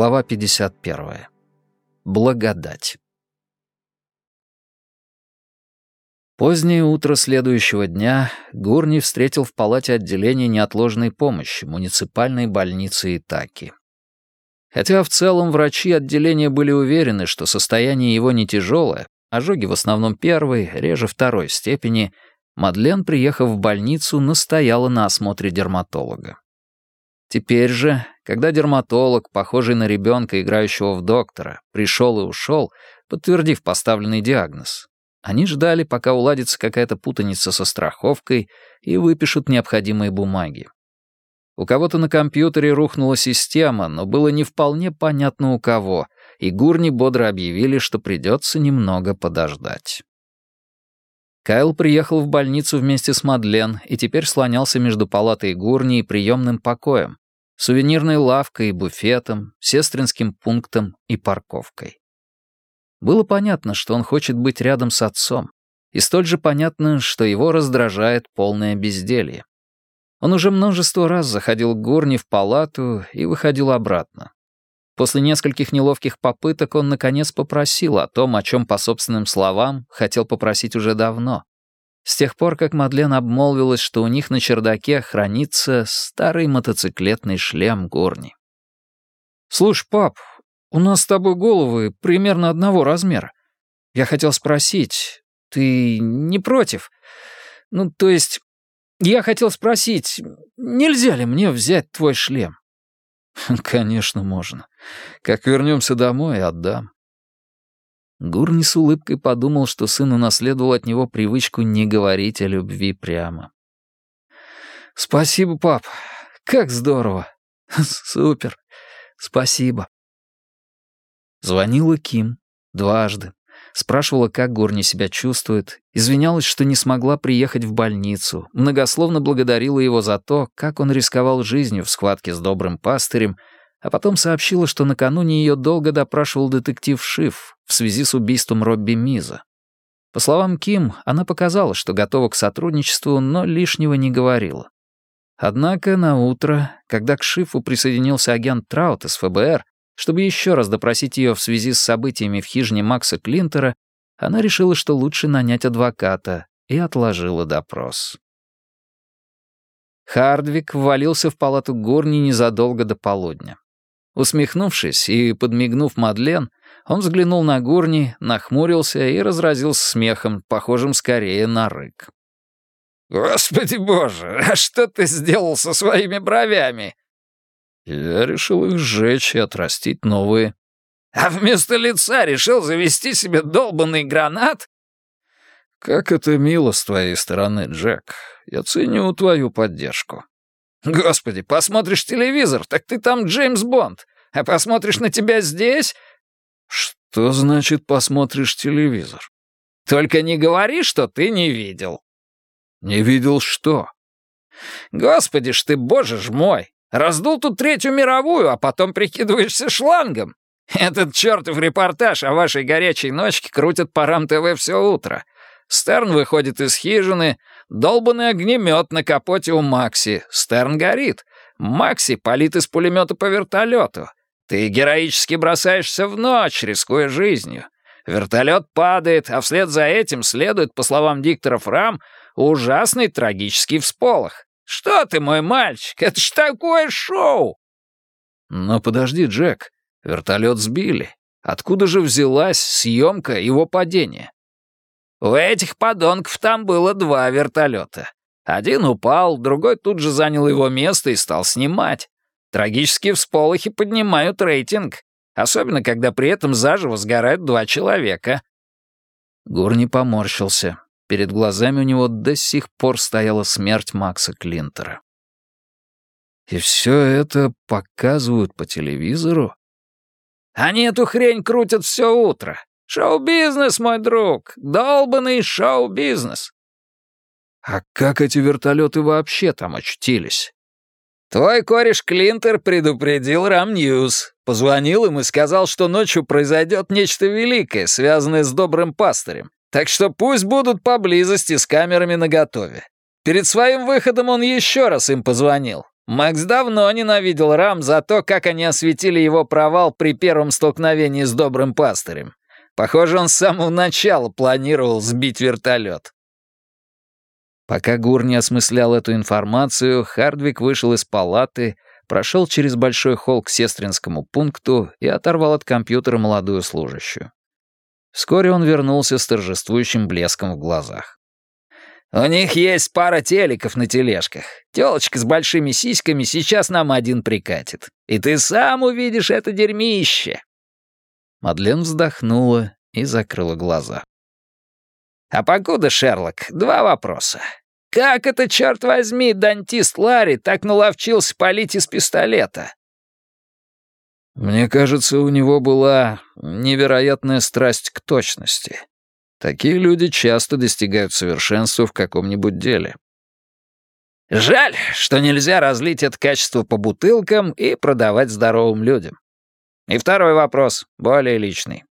Глава 51. Благодать. Позднее утро следующего дня Гурни встретил в палате отделения неотложной помощи муниципальной больницы Итаки. Хотя в целом врачи отделения были уверены, что состояние его не тяжелое, ожоги в основном первой, реже второй степени, Мадлен, приехав в больницу, настояла на осмотре дерматолога. Теперь же, когда дерматолог, похожий на ребенка, играющего в доктора, пришел и ушел, подтвердив поставленный диагноз, они ждали, пока уладится какая-то путаница со страховкой и выпишут необходимые бумаги. У кого-то на компьютере рухнула система, но было не вполне понятно у кого, и Гурни бодро объявили, что придется немного подождать. Кайл приехал в больницу вместе с Мадлен и теперь слонялся между палатой Гурни и приемным покоем, сувенирной лавкой и буфетом, сестринским пунктом и парковкой. Было понятно, что он хочет быть рядом с отцом, и столь же понятно, что его раздражает полное безделье. Он уже множество раз заходил к Гурни в палату и выходил обратно. После нескольких неловких попыток он, наконец, попросил о том, о чем, по собственным словам, хотел попросить уже давно. С тех пор, как Мадлен обмолвилась, что у них на чердаке хранится старый мотоциклетный шлем Горни. «Слушай, пап, у нас с тобой головы примерно одного размера. Я хотел спросить, ты не против? Ну, то есть, я хотел спросить, нельзя ли мне взять твой шлем?» «Конечно, можно. Как вернемся домой, отдам. Гурни с улыбкой подумал, что сын унаследовал от него привычку не говорить о любви прямо. «Спасибо, пап. Как здорово. Супер. Спасибо». Звонила Ким. Дважды. Спрашивала, как Гурни себя чувствует. Извинялась, что не смогла приехать в больницу. Многословно благодарила его за то, как он рисковал жизнью в схватке с добрым пастырем а потом сообщила, что накануне ее долго допрашивал детектив Шиф в связи с убийством Робби Миза. По словам Ким, она показала, что готова к сотрудничеству, но лишнего не говорила. Однако на утро, когда к Шифу присоединился агент Траут из ФБР, чтобы еще раз допросить ее в связи с событиями в хижине Макса Клинтера, она решила, что лучше нанять адвоката, и отложила допрос. Хардвик ввалился в палату Горни незадолго до полудня. Усмехнувшись и подмигнув Мадлен, он взглянул на Гурни, нахмурился и разразился смехом, похожим скорее на рык. «Господи боже, а что ты сделал со своими бровями?» Я решил их сжечь и отрастить новые. «А вместо лица решил завести себе долбанный гранат?» «Как это мило с твоей стороны, Джек. Я ценю твою поддержку. Господи, посмотришь телевизор, так ты там Джеймс Бонд. А посмотришь на тебя здесь... Что значит посмотришь телевизор? Только не говори, что ты не видел. Не видел что? Господи ж ты, боже ж мой! Раздул тут Третью мировую, а потом прикидываешься шлангом. Этот чертов репортаж о вашей горячей ночке крутят по РАМ-ТВ все утро. Стерн выходит из хижины, долбанный огнемет на капоте у Макси. Стерн горит. Макси палит из пулемета по вертолету. Ты героически бросаешься в ночь, рискуя жизнью. Вертолет падает, а вслед за этим следует, по словам дикторов РАМ, ужасный трагический всполох. Что ты, мой мальчик, это ж такое шоу! Но подожди, Джек, вертолет сбили. Откуда же взялась съемка его падения? У этих подонков там было два вертолета. Один упал, другой тут же занял его место и стал снимать. Трагические всполохи поднимают рейтинг, особенно когда при этом заживо сгорают два человека. Гурни поморщился. Перед глазами у него до сих пор стояла смерть Макса Клинтера. И все это показывают по телевизору? Они эту хрень крутят все утро. «Шоу-бизнес, мой друг! Долбанный шоу-бизнес!» «А как эти вертолеты вообще там очутились?» «Твой кореш Клинтер предупредил Рам Ньюс. Позвонил им и сказал, что ночью произойдет нечто великое, связанное с добрым пастырем. Так что пусть будут поблизости с камерами наготове. Перед своим выходом он еще раз им позвонил. Макс давно ненавидел Рам за то, как они осветили его провал при первом столкновении с добрым пастырем. Похоже, он с самого начала планировал сбить вертолет. Пока Гур не осмыслял эту информацию, Хардвик вышел из палаты, прошел через большой холл к сестринскому пункту и оторвал от компьютера молодую служащую. Вскоре он вернулся с торжествующим блеском в глазах. «У них есть пара телеков на тележках. Телочка с большими сиськами сейчас нам один прикатит. И ты сам увидишь это дерьмище!» Мадлен вздохнула и закрыла глаза. «А покуда, Шерлок, два вопроса. Как это, черт возьми, дантист Ларри так наловчился палить из пистолета?» «Мне кажется, у него была невероятная страсть к точности», Такие люди часто достигают совершенства в каком-нибудь деле. Жаль, что нельзя разлить это качество по бутылкам и продавать здоровым людям. И второй вопрос, более личный.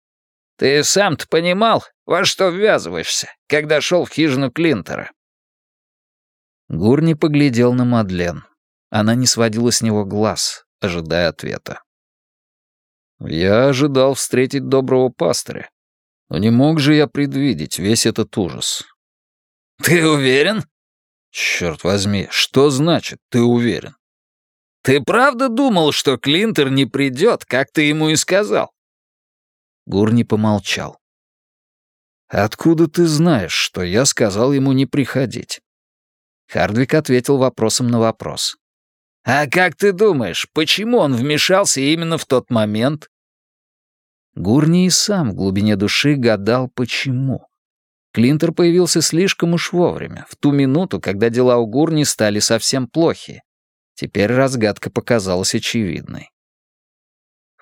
Ты сам-то понимал, во что ввязываешься, когда шел в хижину Клинтера? Гурни поглядел на Мадлен. Она не сводила с него глаз, ожидая ответа. «Я ожидал встретить доброго пастыря. Но не мог же я предвидеть весь этот ужас. «Ты уверен?» «Черт возьми, что значит «ты уверен»?» «Ты правда думал, что Клинтер не придет, как ты ему и сказал?» Гурни помолчал. «Откуда ты знаешь, что я сказал ему не приходить?» Хардвик ответил вопросом на вопрос. «А как ты думаешь, почему он вмешался именно в тот момент?» Гурни и сам в глубине души гадал, почему. Клинтер появился слишком уж вовремя, в ту минуту, когда дела у Гурни стали совсем плохи. Теперь разгадка показалась очевидной.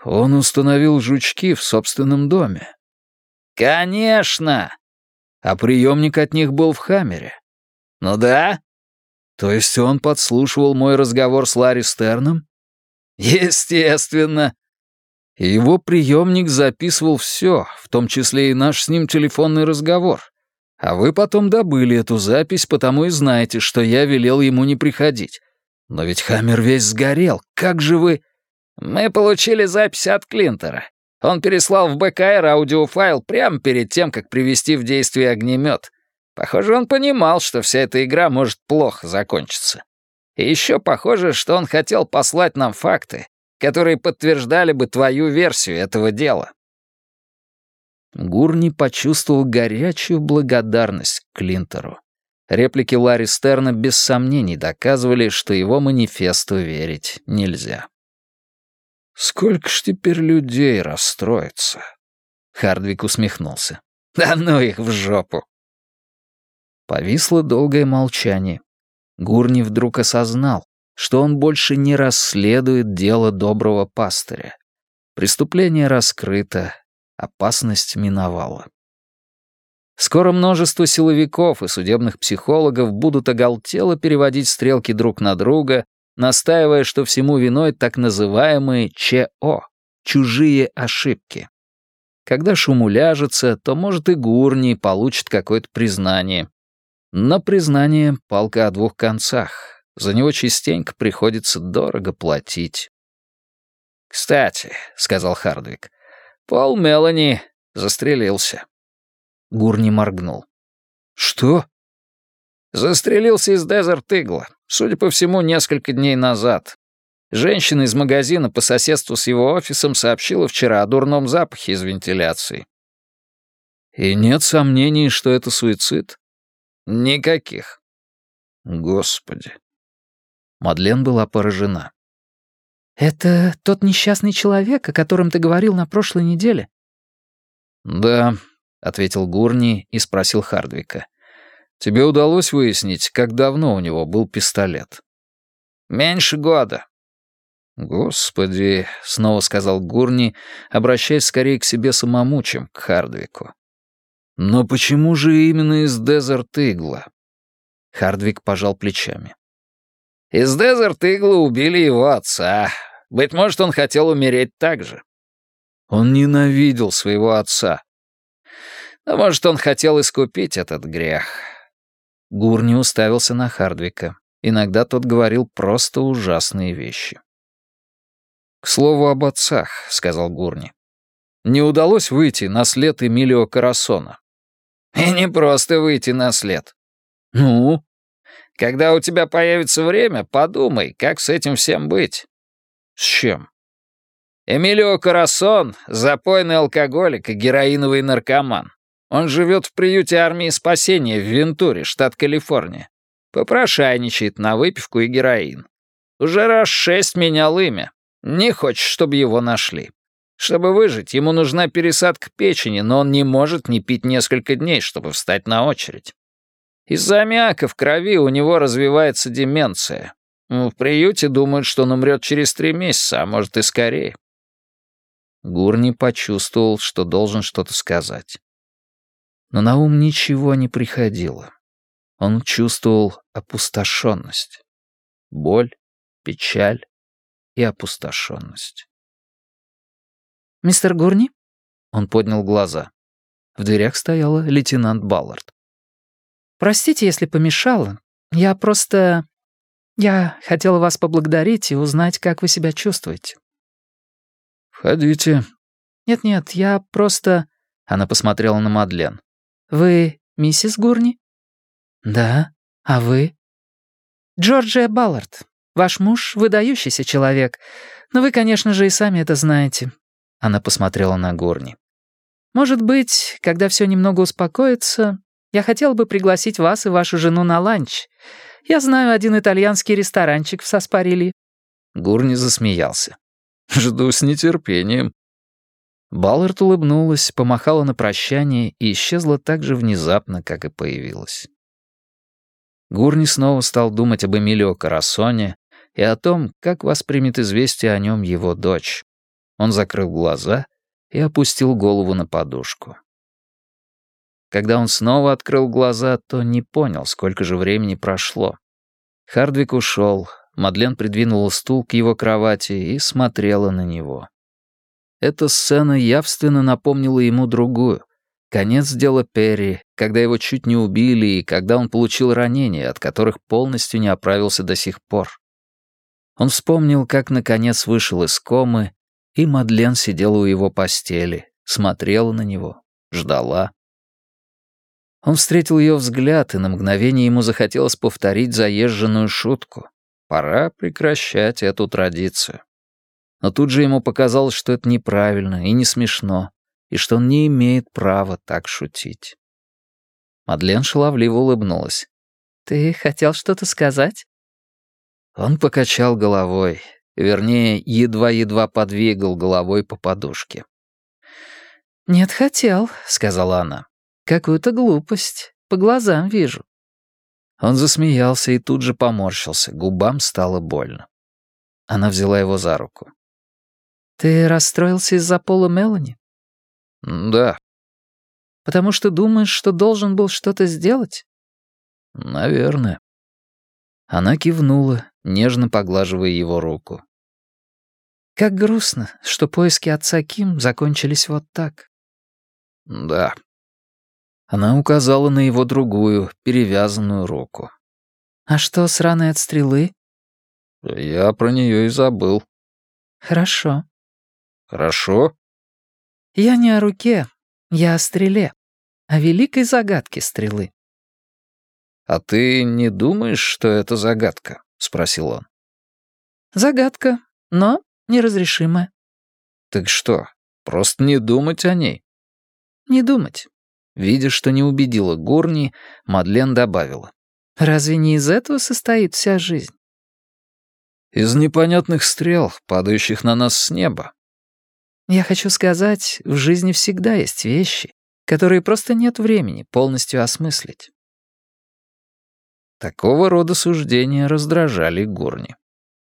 Он установил жучки в собственном доме. «Конечно!» А приемник от них был в Хаммере. «Ну да». То есть он подслушивал мой разговор с Ларри Стерном? «Естественно», и его приемник записывал все, в том числе и наш с ним телефонный разговор. А вы потом добыли эту запись, потому и знаете, что я велел ему не приходить. Но ведь Хаммер весь сгорел. Как же вы...» «Мы получили запись от Клинтера. Он переслал в БКР аудиофайл прямо перед тем, как привести в действие огнемет. Похоже, он понимал, что вся эта игра может плохо закончиться. И еще похоже, что он хотел послать нам факты, которые подтверждали бы твою версию этого дела». Гурни почувствовал горячую благодарность к Клинтеру. Реплики Ларри Стерна без сомнений доказывали, что его манифесту верить нельзя. «Сколько ж теперь людей расстроится?» Хардвик усмехнулся. «Да ну их в жопу!» Повисло долгое молчание. Гурни вдруг осознал, что он больше не расследует дело доброго пастыря. Преступление раскрыто, опасность миновала. Скоро множество силовиков и судебных психологов будут оголтело переводить стрелки друг на друга, настаивая, что всему виной так называемые ЧО — чужие ошибки. Когда шум уляжется, то, может, и Гурни получит какое-то признание. Но признание — палка о двух концах — за него частенько приходится дорого платить. «Кстати», — сказал Хардвик, — «Пол Мелани застрелился». Гурни моргнул. «Что?» Застрелился из Дезерт Игла, судя по всему, несколько дней назад. Женщина из магазина по соседству с его офисом сообщила вчера о дурном запахе из вентиляции. И нет сомнений, что это суицид? Никаких. Господи. Мадлен была поражена. «Это тот несчастный человек, о котором ты говорил на прошлой неделе?» «Да», — ответил Гурни и спросил Хардвика. «Тебе удалось выяснить, как давно у него был пистолет?» «Меньше года». «Господи», — снова сказал Гурни, обращаясь скорее к себе самому, чем к Хардвику. «Но почему же именно из Дезерт Игла?» Хардвик пожал плечами. Из Дезерт Игла убили его отца. Быть может, он хотел умереть так же. Он ненавидел своего отца. А может, он хотел искупить этот грех. Гурни уставился на Хардвика. Иногда тот говорил просто ужасные вещи. «К слову об отцах», — сказал Гурни. «Не удалось выйти на след Эмилио Карасона». «И не просто выйти на след». «Ну?» «Когда у тебя появится время, подумай, как с этим всем быть». «С чем?» Эмилио Карасон — запойный алкоголик и героиновый наркоман. Он живет в приюте армии спасения в Вентуре, штат Калифорния. Попрошайничает на выпивку и героин. Уже раз шесть менял имя. Не хочет, чтобы его нашли. Чтобы выжить, ему нужна пересадка печени, но он не может не пить несколько дней, чтобы встать на очередь. Из-за аммиака в крови у него развивается деменция. В приюте думают, что он умрет через три месяца, а может и скорее. Гурни почувствовал, что должен что-то сказать. Но на ум ничего не приходило. Он чувствовал опустошенность. Боль, печаль и опустошенность. «Мистер Гурни?» Он поднял глаза. В дверях стояла лейтенант Баллард. «Простите, если помешала. Я просто... Я хотела вас поблагодарить и узнать, как вы себя чувствуете». «Входите». «Нет-нет, я просто...» Она посмотрела на Мадлен. «Вы миссис Гурни?» «Да. А вы?» «Джорджия Баллард. Ваш муж — выдающийся человек. Но вы, конечно же, и сами это знаете». Она посмотрела на Гурни. «Может быть, когда все немного успокоится, я хотела бы пригласить вас и вашу жену на ланч. Я знаю один итальянский ресторанчик в Саспарили». Гурни засмеялся. «Жду с нетерпением». Баллард улыбнулась, помахала на прощание и исчезла так же внезапно, как и появилась. Гурни снова стал думать об Эмилио Карасоне и о том, как воспримет известие о нем его дочь. Он закрыл глаза и опустил голову на подушку. Когда он снова открыл глаза, то не понял, сколько же времени прошло. Хардвик ушел, Мадлен придвинула стул к его кровати и смотрела на него. Эта сцена явственно напомнила ему другую, Конец дела Перри, когда его чуть не убили и когда он получил ранения, от которых полностью не оправился до сих пор. Он вспомнил, как наконец вышел из комы, и Мадлен сидела у его постели, смотрела на него, ждала. Он встретил ее взгляд, и на мгновение ему захотелось повторить заезженную шутку. Пора прекращать эту традицию. Но тут же ему показалось, что это неправильно и не смешно, и что он не имеет права так шутить. Мадлен шаловливо улыбнулась. «Ты хотел что-то сказать?» Он покачал головой, вернее, едва-едва подвигал головой по подушке. «Нет, хотел», — сказала она. «Какую-то глупость. По глазам вижу». Он засмеялся и тут же поморщился, губам стало больно. Она взяла его за руку. «Ты расстроился из-за Пола Мелани?» «Да». «Потому что думаешь, что должен был что-то сделать?» «Наверное». Она кивнула, нежно поглаживая его руку. «Как грустно, что поиски отца Ким закончились вот так». «Да». Она указала на его другую, перевязанную руку. «А что с раной от стрелы?» «Я про нее и забыл». «Хорошо». «Хорошо?» Я не о руке, я о стреле, о великой загадке стрелы. «А ты не думаешь, что это загадка?» — спросил он. «Загадка, но неразрешимая». «Так что, просто не думать о ней?» «Не думать». Видя, что не убедила Гурни, Мадлен добавила. «Разве не из этого состоит вся жизнь?» «Из непонятных стрел, падающих на нас с неба. Я хочу сказать, в жизни всегда есть вещи, которые просто нет времени полностью осмыслить. Такого рода суждения раздражали Гурни.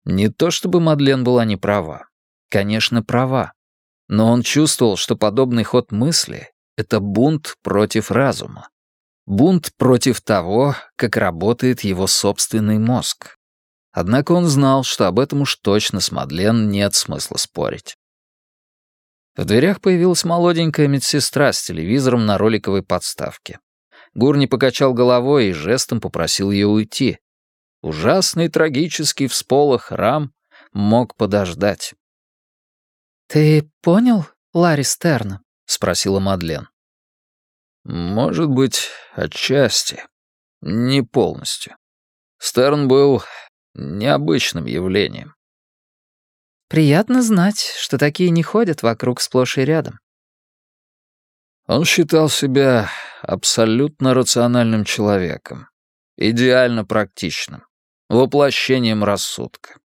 Не то чтобы Мадлен была не права. Конечно, права. Но он чувствовал, что подобный ход мысли — это бунт против разума. Бунт против того, как работает его собственный мозг. Однако он знал, что об этом уж точно с Мадлен нет смысла спорить. В дверях появилась молоденькая медсестра с телевизором на роликовой подставке. Гурни покачал головой и жестом попросил ее уйти. ужасный трагический всполох рам мог подождать. «Ты понял Ларри Стерна?» — спросила Мадлен. «Может быть, отчасти. Не полностью. Стерн был необычным явлением. Приятно знать, что такие не ходят вокруг сплошь и рядом. Он считал себя абсолютно рациональным человеком, идеально практичным, воплощением рассудка.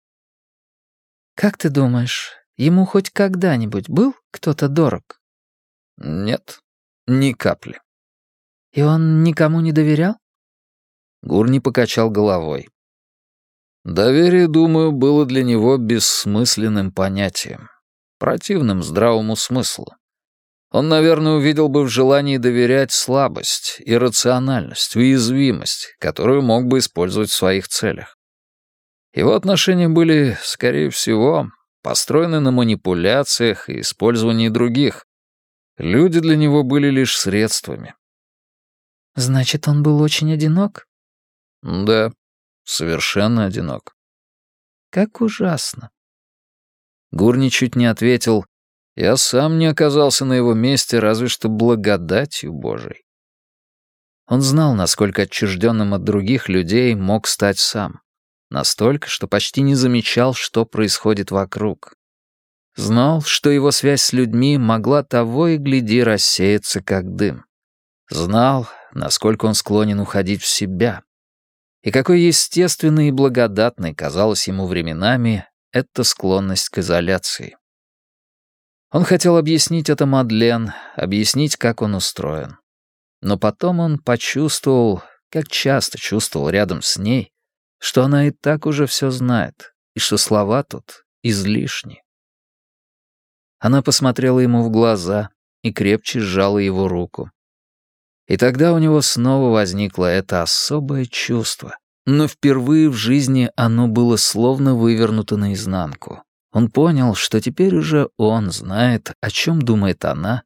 «Как ты думаешь, ему хоть когда-нибудь был кто-то дорог?» «Нет, ни капли». «И он никому не доверял?» Гурни покачал головой. Доверие, думаю, было для него бессмысленным понятием, противным здравому смыслу. Он, наверное, увидел бы в желании доверять слабость, иррациональность, уязвимость, которую мог бы использовать в своих целях. Его отношения были, скорее всего, построены на манипуляциях и использовании других. Люди для него были лишь средствами. «Значит, он был очень одинок?» «Да, совершенно одинок». «Как ужасно». Гурни чуть не ответил, я сам не оказался на его месте разве что благодатью Божией. Он знал, насколько отчужденным от других людей мог стать сам. Настолько, что почти не замечал, что происходит вокруг. Знал, что его связь с людьми могла того и гляди рассеяться, как дым. Знал, насколько он склонен уходить в себя. И какой естественной и благодатной казалась ему временами эта склонность к изоляции. Он хотел объяснить это Мадлен, объяснить, как он устроен. Но потом он почувствовал, как часто чувствовал рядом с ней, что она и так уже все знает, и что слова тут излишни. Она посмотрела ему в глаза и крепче сжала его руку. И тогда у него снова возникло это особое чувство, но впервые в жизни оно было словно вывернуто наизнанку. Он понял, что теперь уже он знает, о чем думает она,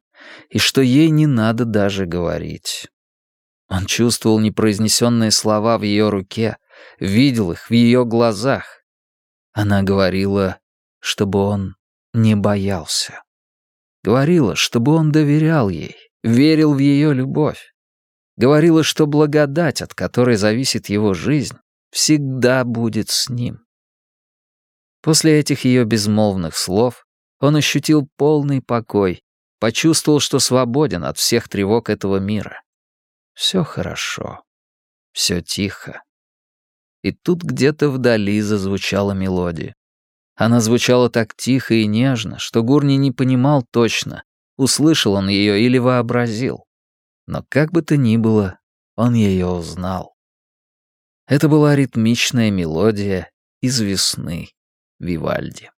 и что ей не надо даже говорить. Он чувствовал непроизнесенные слова в ее руке, видел их в ее глазах. Она говорила, чтобы он не боялся. Говорила, чтобы он доверял ей, верил в ее любовь. Говорила, что благодать, от которой зависит его жизнь, всегда будет с ним. После этих ее безмолвных слов он ощутил полный покой, почувствовал, что свободен от всех тревог этого мира. Все хорошо, все тихо. И тут где-то вдали зазвучала мелодия. Она звучала так тихо и нежно, что Гурни не понимал точно, услышал он ее или вообразил. Но как бы то ни было, он ее узнал. Это была ритмичная мелодия из весны. Вивальди.